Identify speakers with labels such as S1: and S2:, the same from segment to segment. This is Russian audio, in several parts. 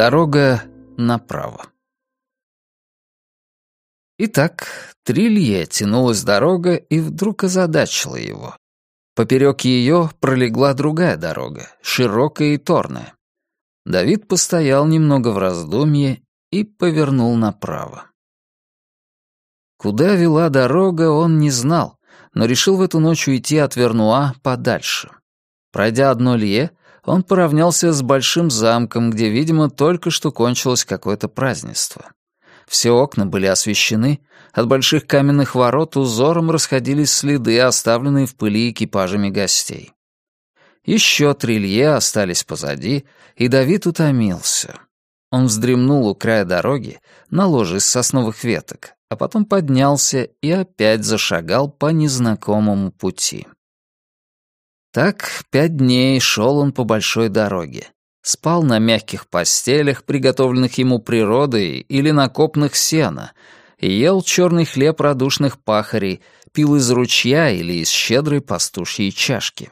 S1: Дорога направо. Итак, трилье тянулась дорога и вдруг озадачила его. Поперек ее пролегла другая дорога, широкая и торная. Давид постоял немного в раздумье и повернул направо. Куда вела дорога, он не знал, но решил в эту ночь уйти от Вернуа подальше. Пройдя одно лье, он поравнялся с большим замком, где, видимо, только что кончилось какое-то празднество. Все окна были освещены, от больших каменных ворот узором расходились следы, оставленные в пыли экипажами гостей. Еще трилье остались позади, и Давид утомился. Он вздремнул у края дороги на ложе из сосновых веток, а потом поднялся и опять зашагал по незнакомому пути. Так пять дней шел он по большой дороге. Спал на мягких постелях, приготовленных ему природой, или на копнах сена, ел черный хлеб радушных пахарей, пил из ручья или из щедрой пастушьей чашки.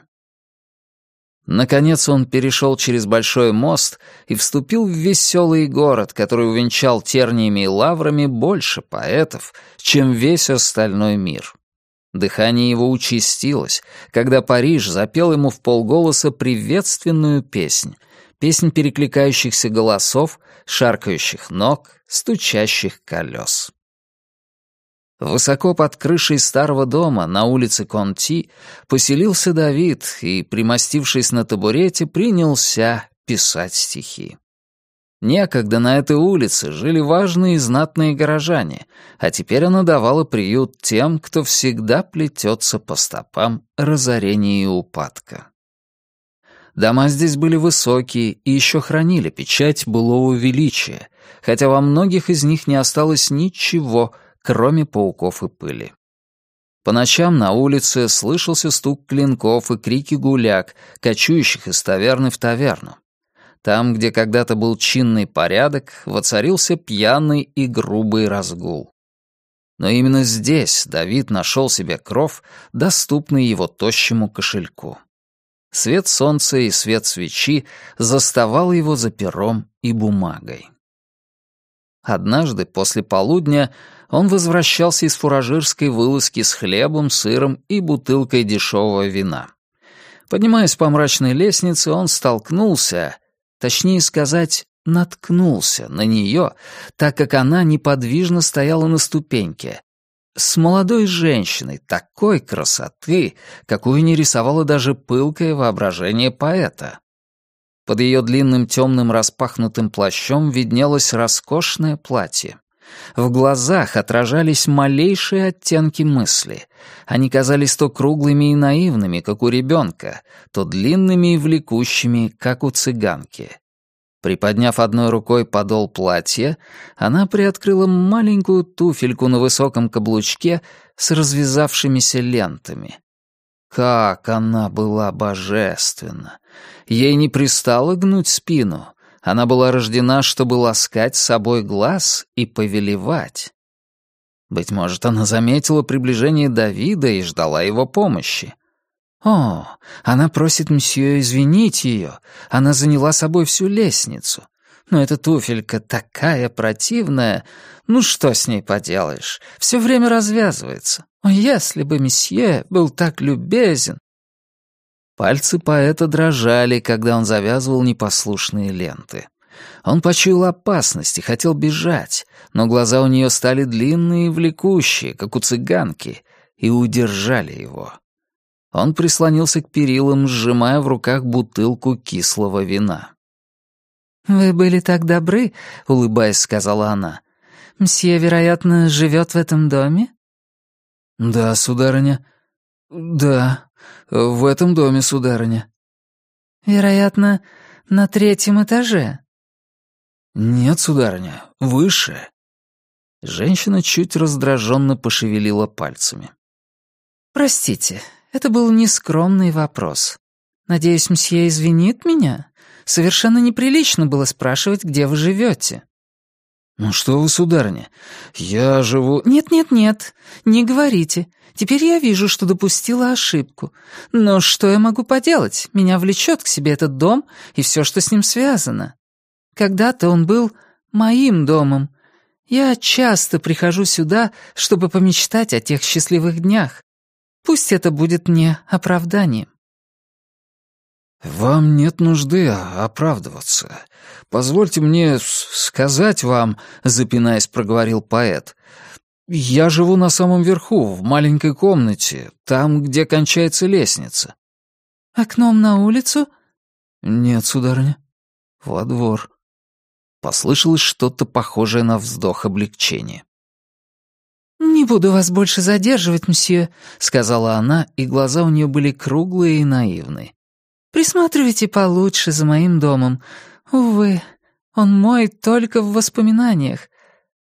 S1: Наконец он перешел через большой мост и вступил в веселый город, который увенчал терниями и лаврами больше поэтов, чем весь остальной мир. Дыхание его участилось, когда Париж запел ему в полголоса приветственную песнь, песнь перекликающихся голосов, шаркающих ног, стучащих колес. Высоко под крышей старого дома на улице Конти поселился Давид и, примостившись на табурете, принялся писать стихи. Некогда на этой улице жили важные и знатные горожане, а теперь она давала приют тем, кто всегда плетется по стопам разорения и упадка. Дома здесь были высокие и еще хранили печать былого величия, хотя во многих из них не осталось ничего, кроме пауков и пыли. По ночам на улице слышался стук клинков и крики гуляк, кочующих из таверны в таверну. Там, где когда-то был чинный порядок, воцарился пьяный и грубый разгул. Но именно здесь Давид нашел себе кров, доступный его тощему кошельку. Свет солнца и свет свечи заставал его за пером и бумагой. Однажды после полудня он возвращался из фуражирской вылазки с хлебом, сыром и бутылкой дешевого вина. Поднимаясь по мрачной лестнице, он столкнулся Точнее сказать, наткнулся на нее, так как она неподвижно стояла на ступеньке. С молодой женщиной такой красоты, какую не рисовало даже пылкое воображение поэта. Под ее длинным темным распахнутым плащом виднелось роскошное платье. В глазах отражались малейшие оттенки мысли. Они казались то круглыми и наивными, как у ребенка, то длинными и влекущими, как у цыганки. Приподняв одной рукой подол платья, она приоткрыла маленькую туфельку на высоком каблучке с развязавшимися лентами. Как она была божественна! Ей не пристало гнуть спину, она была рождена, чтобы ласкать собой глаз и повелевать. Быть может, она заметила приближение Давида и ждала его помощи. О, она просит мсье извинить ее. Она заняла собой всю лестницу. Но эта туфелька такая противная. Ну что с ней поделаешь? Все время развязывается. О, если бы месье был так любезен. Пальцы поэта дрожали, когда он завязывал непослушные ленты. Он почуял опасность и хотел бежать, но глаза у нее стали длинные и влекущие, как у цыганки, и удержали его. Он прислонился к перилам, сжимая в руках бутылку кислого вина. «Вы были так добры», — улыбаясь, сказала она. «Мсье, вероятно, живет в этом доме?» «Да, сударыня. Да, в этом доме, сударыня». «Вероятно, на третьем этаже?» «Нет, сударыня, выше». Женщина чуть раздраженно пошевелила пальцами. «Простите, это был нескромный вопрос. Надеюсь, мсье извинит меня? Совершенно неприлично было спрашивать, где вы живете. «Ну что вы, сударыня, я живу...»
S2: «Нет-нет-нет, не говорите. Теперь я вижу, что допустила ошибку. Но что я могу поделать? Меня влечет к себе этот дом и все, что с ним связано. Когда-то он был моим домом. Я часто прихожу сюда, чтобы помечтать о тех счастливых днях. Пусть это будет мне оправданием».
S1: «Вам нет нужды оправдываться. Позвольте мне сказать вам», — запинаясь, проговорил поэт, «я живу на самом верху, в маленькой комнате, там, где кончается лестница».
S2: «Окном на улицу?»
S1: «Нет, сударыня, во двор». Послышалось что-то похожее на вздох облегчения.
S2: «Не буду вас больше задерживать, мсье», — сказала она, и глаза у нее были круглые и наивные. Присматривайте получше за моим домом. Увы, он мой только в воспоминаниях.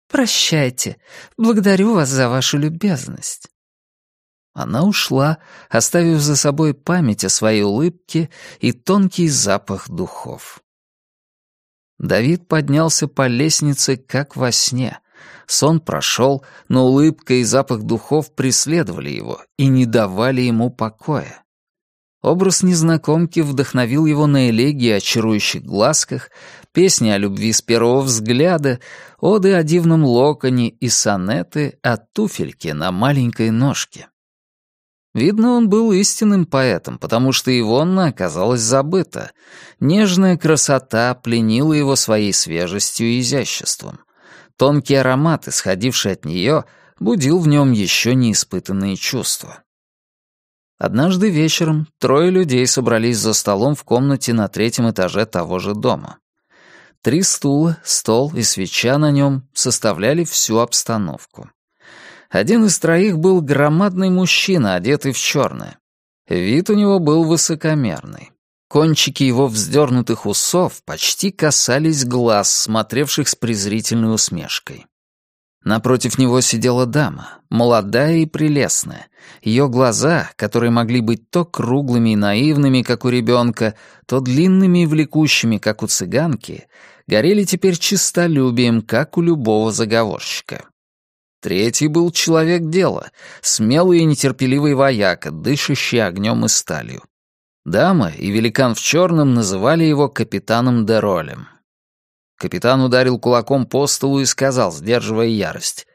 S2: Прощайте. Благодарю вас за вашу любезность».
S1: Она ушла, оставив за собой память о своей улыбке и тонкий запах духов. Давид поднялся по лестнице, как во сне. Сон прошел, но улыбка и запах духов преследовали его и не давали ему покоя. Образ незнакомки вдохновил его на элегии о чарующих глазках, песни о любви с первого взгляда, оды о дивном локоне и сонеты о туфельке на маленькой ножке. Видно, он был истинным поэтом, потому что Ивонна оказалась забыта. Нежная красота пленила его своей свежестью и изяществом. Тонкий аромат, исходивший от нее, будил в нем еще неиспытанные чувства. Однажды вечером трое людей собрались за столом в комнате на третьем этаже того же дома. Три стула, стол и свеча на нем составляли всю обстановку. Один из троих был громадный мужчина, одетый в черное. Вид у него был высокомерный. Кончики его вздернутых усов почти касались глаз, смотревших с презрительной усмешкой. Напротив него сидела дама, молодая и прелестная. Ее глаза, которые могли быть то круглыми и наивными, как у ребенка, то длинными и влекущими, как у цыганки, горели теперь чистолюбием, как у любого заговорщика. Третий был человек дела, смелый и нетерпеливый вояка, дышащий огнем и сталью. Дама и великан в черном называли его капитаном Деролем. Капитан ударил кулаком по столу и сказал, сдерживая ярость.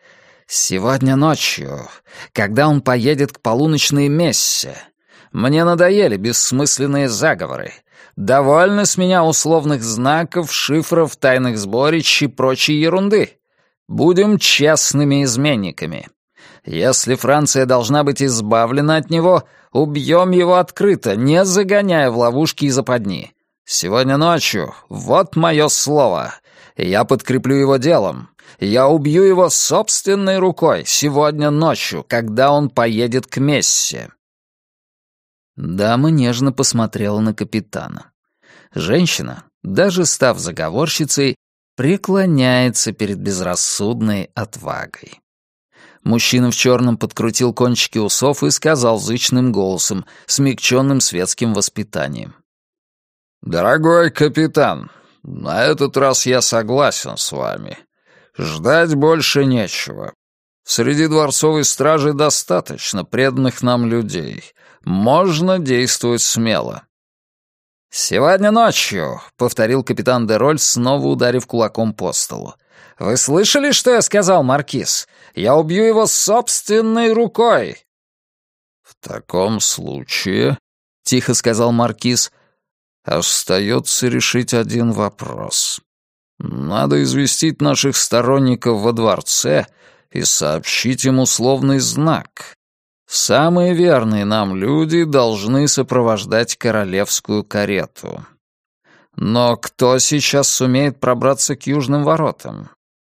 S1: «Сегодня ночью, когда он поедет к полуночной мессе, мне надоели бессмысленные заговоры. Довольно с меня условных знаков, шифров, тайных сборищ и прочей ерунды. Будем честными изменниками. Если Франция должна быть избавлена от него, убьем его открыто, не загоняя в ловушки и западни. Сегодня ночью, вот мое слово, я подкреплю его делом. Я убью его собственной рукой сегодня ночью, когда он поедет к Мессе». Дама нежно посмотрела на капитана. Женщина, даже став заговорщицей, преклоняется перед безрассудной отвагой. Мужчина в черном подкрутил кончики усов и сказал зычным голосом, смягченным светским воспитанием. «Дорогой капитан, на этот раз я согласен с вами. Ждать больше нечего. Среди дворцовой стражи достаточно преданных нам людей. Можно действовать смело». «Сегодня ночью», — повторил капитан Дероль, снова ударив кулаком по столу. «Вы слышали, что я сказал, Маркиз? Я убью его собственной рукой!» «В таком случае», — тихо сказал Маркиз, Остается решить один вопрос. Надо известить наших сторонников во дворце и сообщить им условный знак. Самые верные нам люди должны сопровождать королевскую карету. Но кто сейчас сумеет пробраться к южным воротам?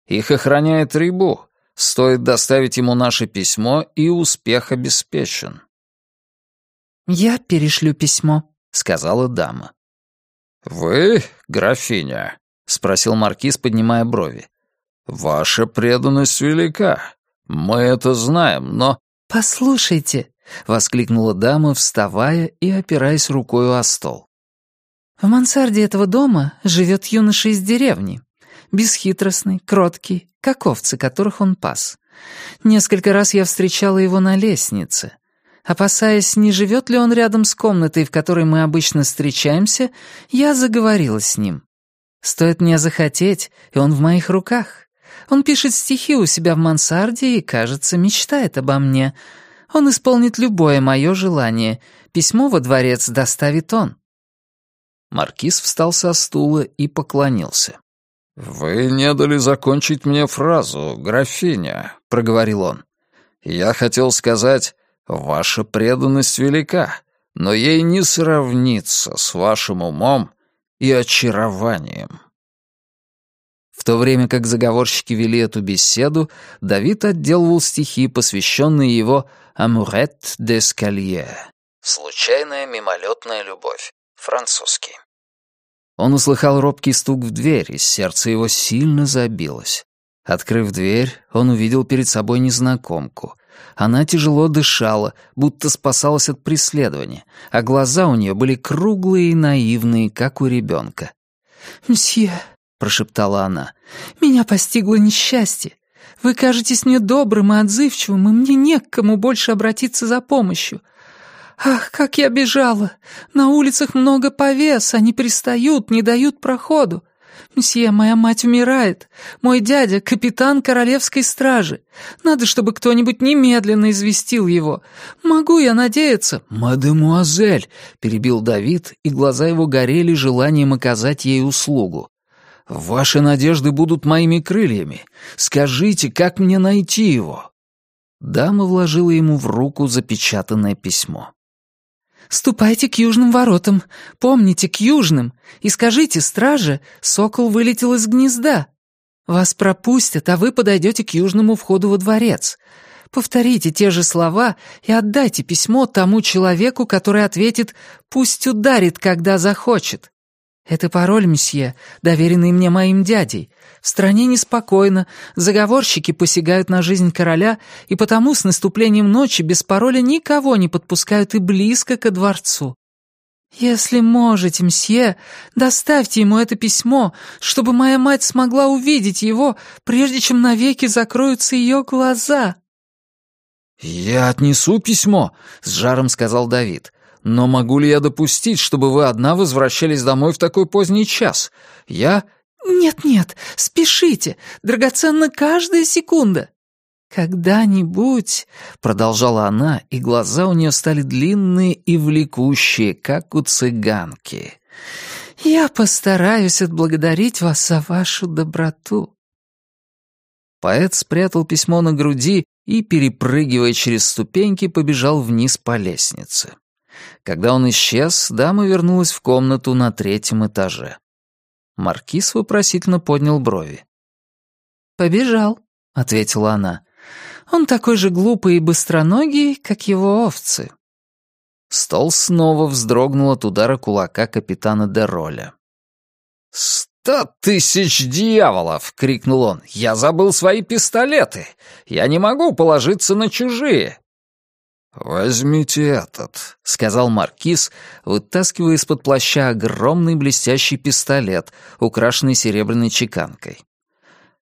S1: Их охраняет Рибу. Стоит доставить ему наше письмо, и успех обеспечен.
S2: «Я перешлю письмо», —
S1: сказала дама. «Вы, графиня?» — спросил маркиз, поднимая брови. «Ваша преданность велика. Мы это знаем, но...»
S2: «Послушайте», — воскликнула дама, вставая и опираясь рукою о стол. «В мансарде этого дома живет юноша из деревни. бесхитростный, кроткий, как овцы, которых он пас. Несколько раз я встречала его на лестнице. Опасаясь, не живет ли он рядом с комнатой, в которой мы обычно встречаемся, я заговорила с ним. Стоит мне захотеть, и он в моих руках. Он пишет стихи у себя в мансарде и, кажется, мечтает обо мне. Он исполнит любое мое желание. Письмо во дворец доставит он».
S1: Маркиз встал со стула и поклонился. «Вы не дали закончить мне фразу, графиня», — проговорил он. «Я хотел сказать, ваша преданность велика, но ей не сравнится с вашим умом и очарованием». В то время как заговорщики вели эту беседу, Давид отделывал стихи, посвященные его «Амурет де Скалье» — «Случайная мимолетная любовь», французский. Он услыхал робкий стук в дверь, и сердце его сильно забилось. Открыв дверь, он увидел перед собой незнакомку. Она тяжело дышала, будто спасалась от преследования, а глаза у нее были круглые и наивные, как у ребенка.
S2: «Мсье», — прошептала она, — «меня постигло несчастье. Вы кажетесь мне добрым и отзывчивым, и мне не к кому больше обратиться за помощью. Ах, как я бежала! На улицах много повес, они пристают, не дают проходу. Мсье, моя мать умирает. Мой дядя — капитан королевской стражи. Надо, чтобы кто-нибудь немедленно известил его. Могу я надеяться?»
S1: «Мадемуазель!» — перебил Давид, и глаза его горели желанием оказать ей услугу. «Ваши надежды будут моими крыльями. Скажите, как мне найти его?» Дама вложила ему в руку запечатанное письмо.
S2: «Ступайте к южным воротам. Помните, к южным. И скажите страже, сокол вылетел из гнезда. Вас пропустят, а вы подойдете к южному входу во дворец. Повторите те же слова и отдайте письмо тому человеку, который ответит «пусть ударит, когда захочет». Это пароль, месье, доверенный мне моим дядей. В стране неспокойно, заговорщики посягают на жизнь короля, и потому с наступлением ночи без пароля никого не подпускают и близко ко дворцу. Если можете, мсье, доставьте ему это письмо, чтобы моя мать смогла увидеть его, прежде чем навеки закроются ее глаза».
S1: «Я отнесу письмо», — с жаром сказал Давид. «Но могу ли я допустить, чтобы вы одна возвращались домой в такой поздний час? Я
S2: «Нет-нет, спешите, драгоценна каждая секунда». «Когда-нибудь», — продолжала она, и глаза у нее стали длинные и влекущие, как у цыганки, «я постараюсь отблагодарить вас за вашу доброту».
S1: Поэт спрятал письмо на груди и, перепрыгивая через ступеньки, побежал вниз по лестнице. Когда он исчез, дама вернулась в комнату на третьем этаже. Маркиз вопросительно поднял брови.
S2: «Побежал», — ответила она. «Он такой же глупый и быстроногий, как его овцы».
S1: Стол снова вздрогнул от удара кулака капитана Дероля. «Сто тысяч дьяволов!» — крикнул он. «Я забыл свои пистолеты! Я не могу положиться на чужие! «Возьмите этот», — сказал Маркиз, вытаскивая из-под плаща огромный блестящий пистолет, украшенный серебряной чеканкой.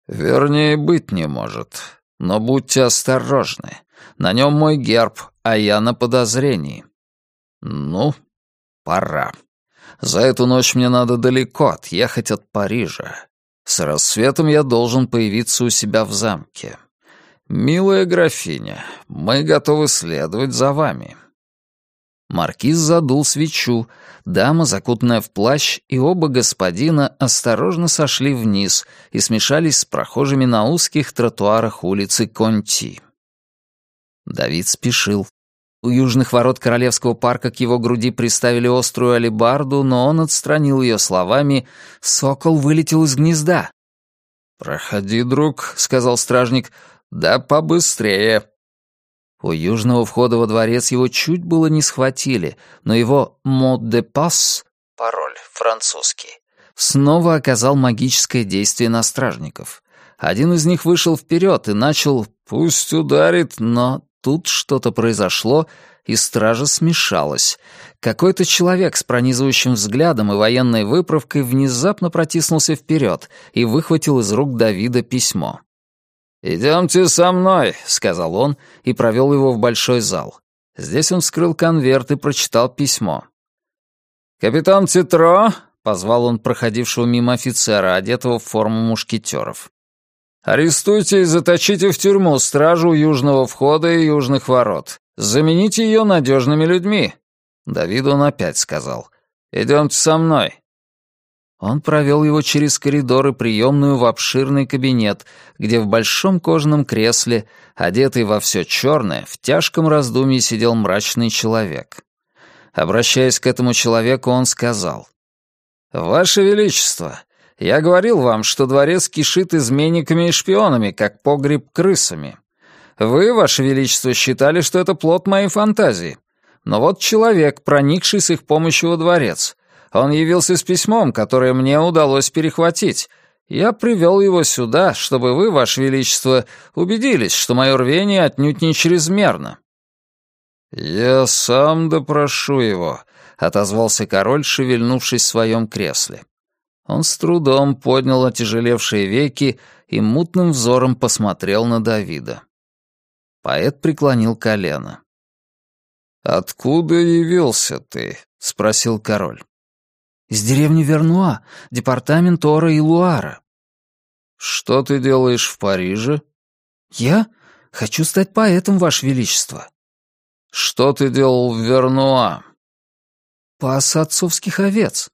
S1: «Вернее, быть не может. Но будьте осторожны. На нем мой герб, а я на подозрении. Ну, пора. За эту ночь мне надо далеко отъехать от Парижа. С рассветом я должен появиться у себя в замке. «Милая графиня, мы готовы следовать за вами». Маркиз задул свечу, дама, закутанная в плащ, и оба господина осторожно сошли вниз и смешались с прохожими на узких тротуарах улицы Конти. Давид спешил. У южных ворот Королевского парка к его груди приставили острую алебарду, но он отстранил ее словами «Сокол вылетел из гнезда». «Проходи, друг», — сказал стражник, «Да побыстрее!» У южного входа во дворец его чуть было не схватили, но его «мод де пас» — пароль, французский, снова оказал магическое действие на стражников. Один из них вышел вперед и начал «пусть ударит», но тут что-то произошло, и стража смешалась. Какой-то человек с пронизывающим взглядом и военной выправкой внезапно протиснулся вперед и выхватил из рук Давида письмо. «Идемте со мной», — сказал он и провел его в большой зал. Здесь он вскрыл конверт и прочитал письмо. «Капитан Титро», — позвал он проходившего мимо офицера, одетого в форму мушкетеров. «Арестуйте и заточите в тюрьму стражу южного входа и южных ворот. Замените ее надежными людьми». Давиду он опять сказал. «Идемте со мной». Он провел его через коридор и приемную в обширный кабинет, где в большом кожаном кресле, одетый во все черное, в тяжком раздумье сидел мрачный человек. Обращаясь к этому человеку, он сказал. «Ваше Величество, я говорил вам, что дворец кишит изменниками и шпионами, как погреб крысами. Вы, Ваше Величество, считали, что это плод моей фантазии. Но вот человек, проникший с их помощью во дворец, он явился с письмом, которое мне удалось перехватить. Я привел его сюда, чтобы вы, Ваше Величество, убедились, что мое рвение отнюдь не чрезмерно». «Я сам допрошу его», — отозвался король, шевельнувшись в своем кресле. Он с трудом поднял отяжелевшие веки и мутным взором посмотрел на Давида. Поэт преклонил колено. «Откуда явился ты?» — спросил король.
S2: Из деревни Вернуа, департамент Ора и Луара.
S1: Что ты делаешь в Париже?
S2: Я хочу стать поэтом, Ваше Величество.
S1: Что ты делал в Вернуа?
S2: Пас отцовских овец.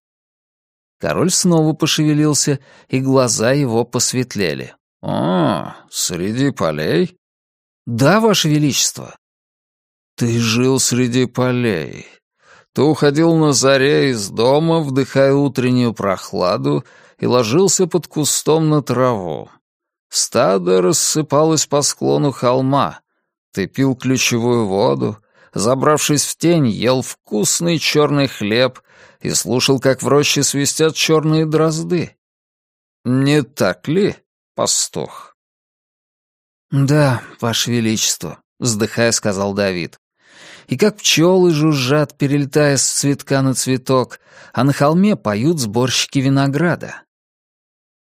S1: Король снова пошевелился, и глаза его посветлели. «О, среди полей?»
S2: «Да, Ваше Величество».
S1: «Ты жил среди полей. Ты уходил на заре из дома, вдыхая утреннюю прохладу, и ложился под кустом на траву. Стадо рассыпалось по склону холма. Ты пил ключевую воду, забравшись в тень, ел вкусный черный хлеб и слушал, как в роще свистят черные дрозды. Не так ли, пастух?
S2: «Да, Ваше Величество», — вздыхая, сказал Давид и как пчелы жужжат, перелетая с цветка на цветок, а на холме поют сборщики винограда.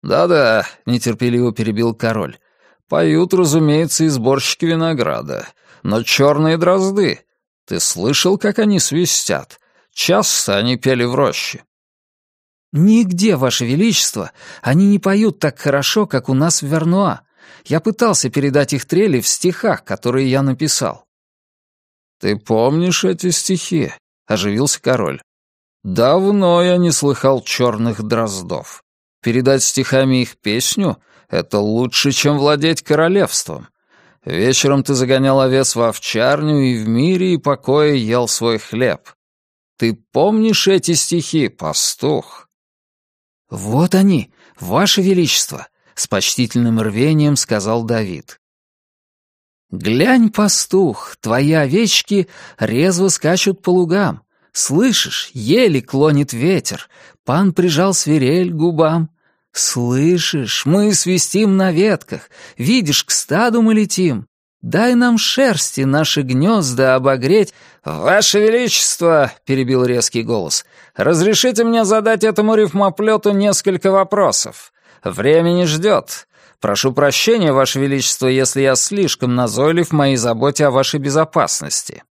S1: «Да-да», — нетерпеливо перебил король, — «поют, разумеется, и сборщики винограда, но черные дрозды. Ты слышал, как они свистят? Часто они пели в роще».
S2: «Нигде, Ваше Величество, они не поют так хорошо, как у нас в Вернуа. Я пытался передать их трели в стихах, которые я написал».
S1: «Ты помнишь эти стихи?» — оживился король. «Давно я не слыхал черных дроздов. Передать стихами их песню — это лучше, чем владеть королевством. Вечером ты загонял овец в овчарню и в мире и покое ел свой хлеб. Ты помнишь эти стихи, пастух?»
S2: «Вот они, ваше величество!» — с почтительным рвением сказал Давид. Глянь, пастух, твои овечки резво скачут по лугам. Слышишь, еле клонит ветер, пан прижал свирель губам. Слышишь, мы свистим на ветках, видишь, к стаду мы летим. Дай нам шерсти наши гнезда обогреть. «Ваше Величество!» — перебил резкий голос. «Разрешите мне задать этому рифмоплету несколько вопросов. Время не ждет. Прошу прощения, Ваше Величество, если я слишком назойлив в моей заботе о вашей безопасности».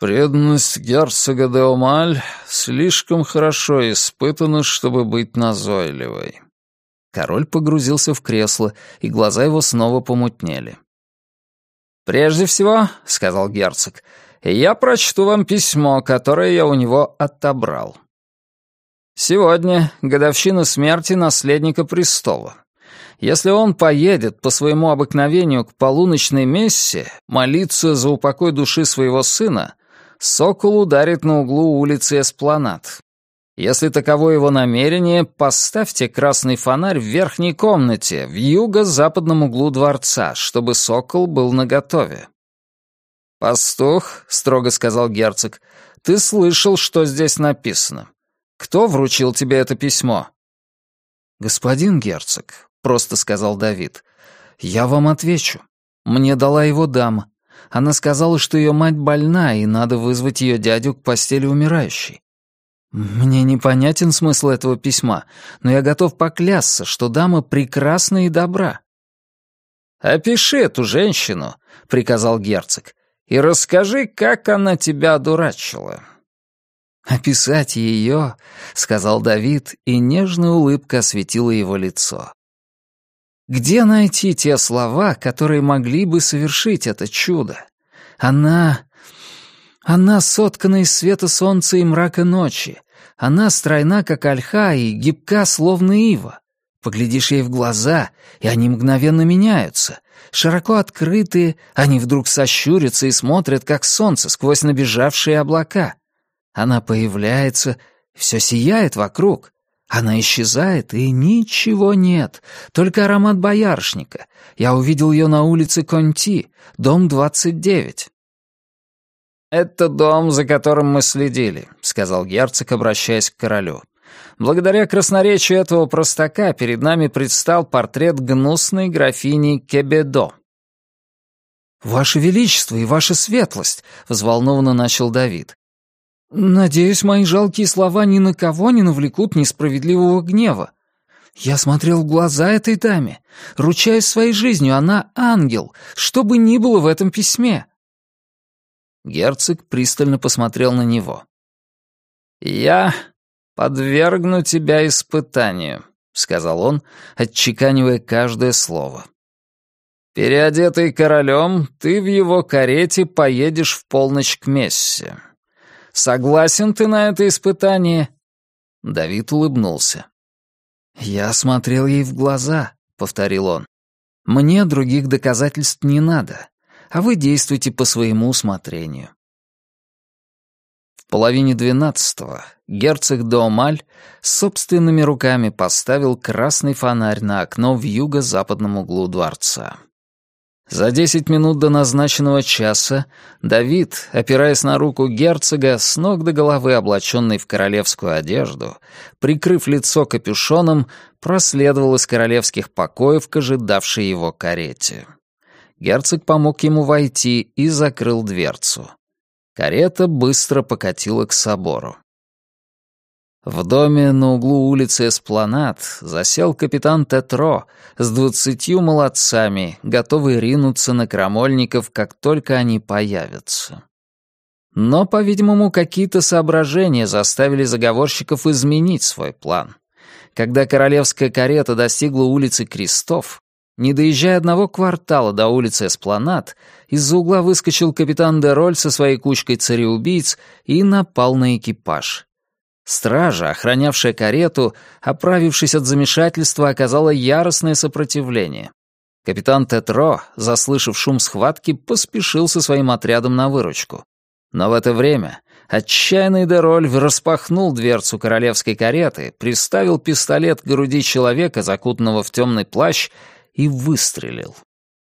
S1: «Преданность герцога де Омаль слишком хорошо испытана, чтобы быть назойливой».
S2: Король погрузился в кресло, и глаза его снова помутнели.
S1: «Прежде всего», — сказал герцог, — «я прочту вам письмо, которое я у него отобрал. Сегодня годовщина смерти наследника престола. Если он поедет по своему обыкновению к полуночной мессе молиться за упокой души своего сына, сокол ударит на углу улицы Эспланад. Если таково его намерение, поставьте красный фонарь в верхней комнате, в юго-западном углу дворца, чтобы сокол был наготове. «Пастух», — строго сказал герцог, — «ты слышал, что здесь написано. Кто вручил тебе это письмо?»
S2: «Господин герцог, — просто сказал Давид. «Я вам отвечу. Мне дала его дама.
S1: Она сказала, что ее мать больна, и надо вызвать ее дядю к постели умирающей. Мне непонятен смысл этого письма, но я готов поклясться, что дама прекрасна и добра. «Опиши эту женщину», — приказал герцог, «и расскажи, как она тебя одурачила». «Описать ее», — сказал Давид, и нежная улыбка осветила его лицо. «Где найти те слова, которые могли бы совершить это чудо? Она она соткана из света солнца и мрака ночи. Она стройна, как ольха, и гибка, словно ива. Поглядишь ей в глаза, и они мгновенно меняются. Широко открытые, они вдруг сощурятся и смотрят, как солнце, сквозь набежавшие облака. Она появляется, все сияет вокруг. Она исчезает, и ничего нет, только аромат боярышника. Я увидел ее на улице Конти, дом 29. «Это дом, за которым мы следили», — сказал герцог, обращаясь к королю. «Благодаря красноречию этого простака перед нами предстал портрет гнусной графини Кебедо». «Ваше Величество и Ваша Светлость», — взволнованно начал Давид. «Надеюсь, мои жалкие слова ни на кого не навлекут несправедливого гнева. Я смотрел в глаза этой даме. Ручаясь своей жизнью, она ангел, что бы ни было в этом письме. Герцог пристально посмотрел на него. «Я подвергну тебя испытанию», — сказал он, отчеканивая каждое слово. «Переодетый королем, ты в его карете поедешь в полночь к Мессе. Согласен ты на это испытание?» Давид улыбнулся. «Я смотрел ей в глаза», — повторил он. «Мне других доказательств не надо а вы действуйте по своему усмотрению. В половине двенадцатого герцог Доомаль собственными руками поставил красный фонарь на окно в юго-западном углу дворца. За десять минут до назначенного часа Давид, опираясь на руку герцога, с ног до головы облаченный в королевскую одежду, прикрыв лицо капюшоном, проследовал из королевских покоев к ожидавшей его карете. Герцог помог ему войти и закрыл дверцу. Карета быстро покатила к собору. В доме на углу улицы Эспланад засел капитан Тетро с двадцатью молодцами, готовый ринуться на крамольников, как только они появятся. Но, по-видимому, какие-то соображения заставили заговорщиков изменить свой план. Когда королевская карета достигла улицы Крестов, не доезжая одного квартала до улицы Эспланад, из-за угла выскочил капитан Дероль со своей кучкой цареубийц и напал на экипаж. Стража, охранявшая карету, оправившись от замешательства, оказала яростное сопротивление. Капитан Тетро, заслышав шум схватки, поспешил со своим отрядом на выручку. Но в это время отчаянный Дероль распахнул дверцу королевской кареты, приставил пистолет к груди человека, закутанного в темный плащ, и выстрелил.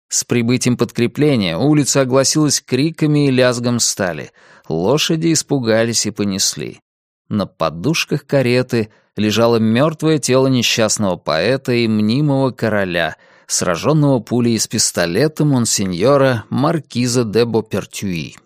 S1: С прибытием подкрепления улица огласилась криками и лязгом стали. Лошади испугались и понесли. На подушках кареты лежало мертвое тело несчастного поэта и мнимого короля, сраженного пулей из пистолета монсеньора Маркиза де Бопертюи.